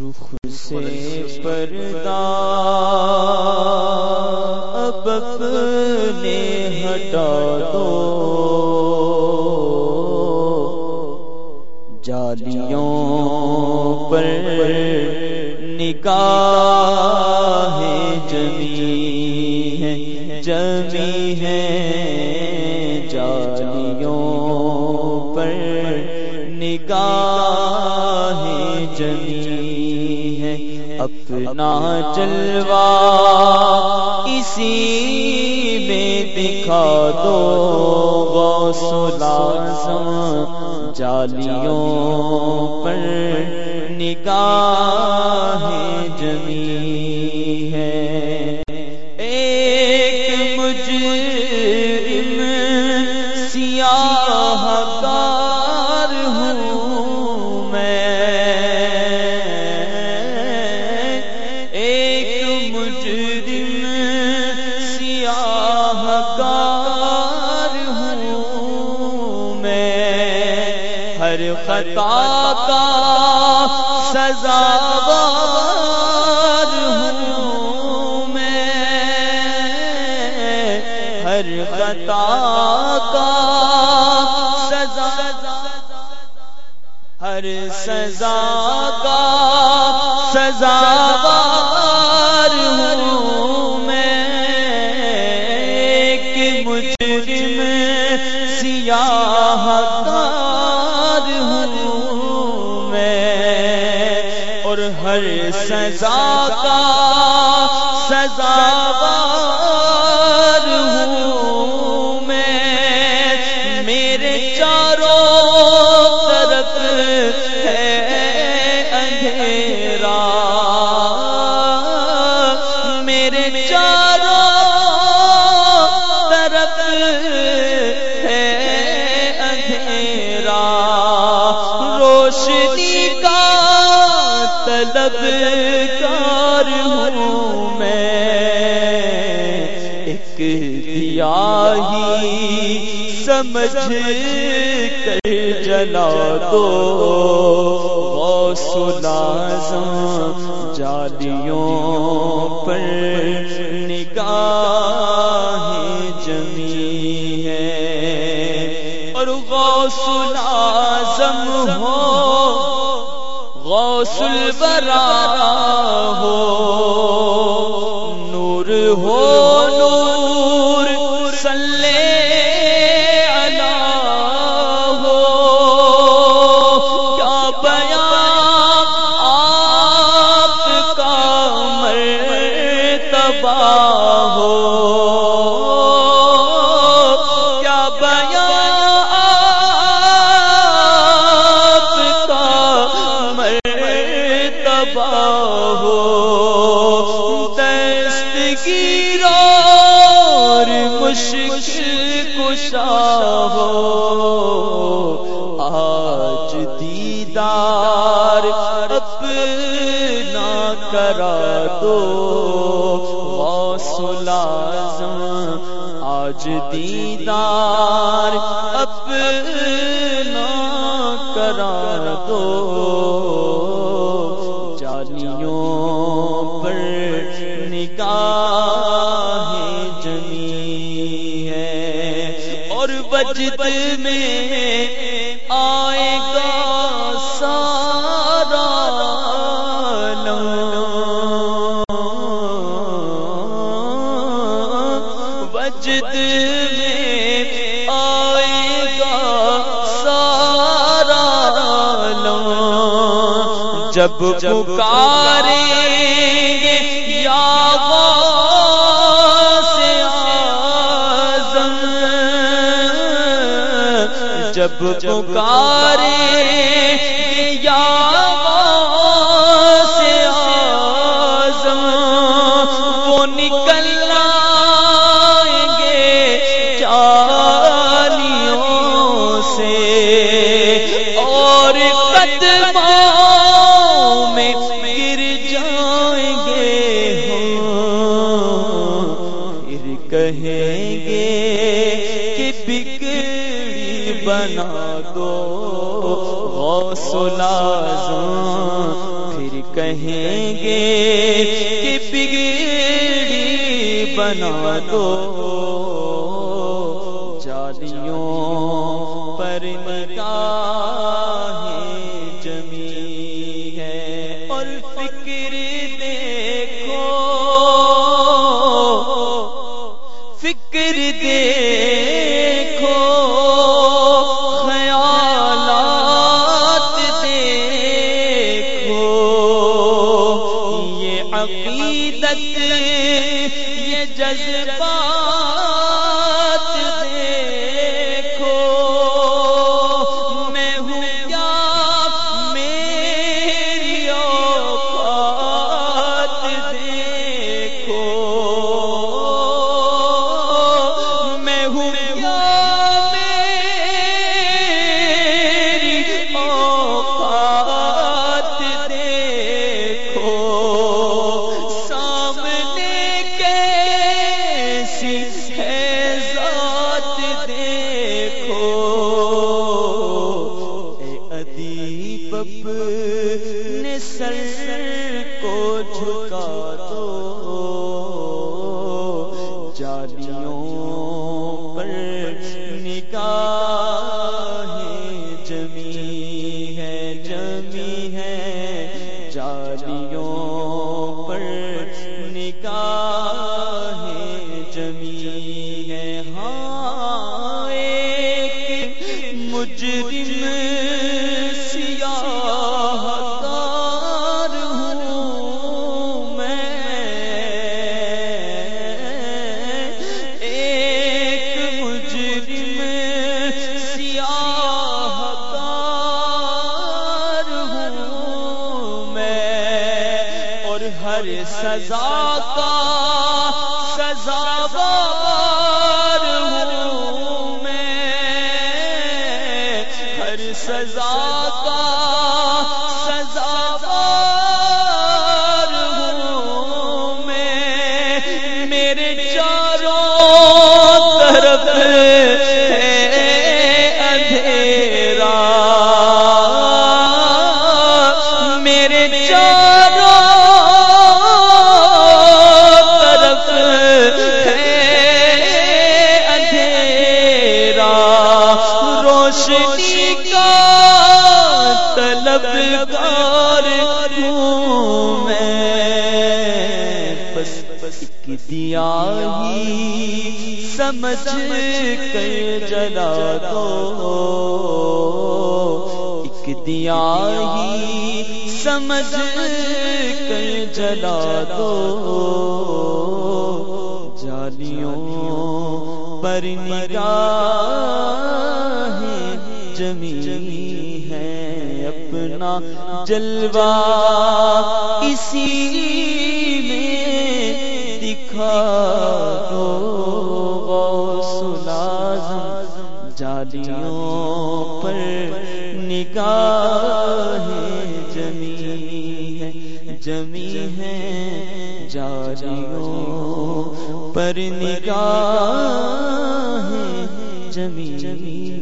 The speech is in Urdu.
رخ سے پردہ اب اپنے ہٹا دو۔ جالیوں پر نکاح جمی ہے جمی ہے۔ اپنا جلوہ اسی میں دکھا دو غوث لازم جالیوں پر نگاہ جمی۔ ہر خطا کا سزاوار ہوں میں۔ ہر خطا کا سزا، ہر سزا کا سزاوار ہوں میں۔ ایک مجرم سیاہ ہر سزا کا سزاوار ہوں میں۔ میرے چاروں طرف ہے اندھیرا۔ میرے چاروں طرف ہے اندھیرا۔ طلب ہوں میں۔ ایک دیا ہی سمجھ کر جلا دو۔ غوث جالیوں پر نگاہ جمی ہے اور غوث غوث البرا ہو نور ہو ہو۔ دستگیر اور مشکل کشا ہو۔ آج دیدار اپنا کرا دو۔ آج دیدار اپنا کرا دو۔ نکاح جمی ہے۔ اور وجد میں آئے گا سارا وجد میں آئے گا سارا جب پکاریں گے جب پکارے یا غوث اعظم وہ نکل آئیں گے چالیوں سے۔ بگڑی بنا دو۔ غوث لازم پھر کہیں گے کہ بگڑی بنا دو۔ جالیوں پر نگاہ جمی ہے اور فکر دیکھو۔ فکر دیکھو۔ کو جھکا سزا کا سزاوار ہوں میں۔ ہر سزا کا سزاوار ہوں میں۔ میرے چاروں طرف اندھیرا روشنی کا طلبگار ہوں میں۔ بس بس دیا ہی سمجھ کر جلا دو۔ ایک دیا ہی سمجھ کر جلا دو۔ جالیوں پر نگاہ جمی ہے اپنا جلوہ اسی میں دکھا دو غوث جالیوں پر نگاہ جمی ہے جمی ہے جالیوں پر نگاہ جمی جمی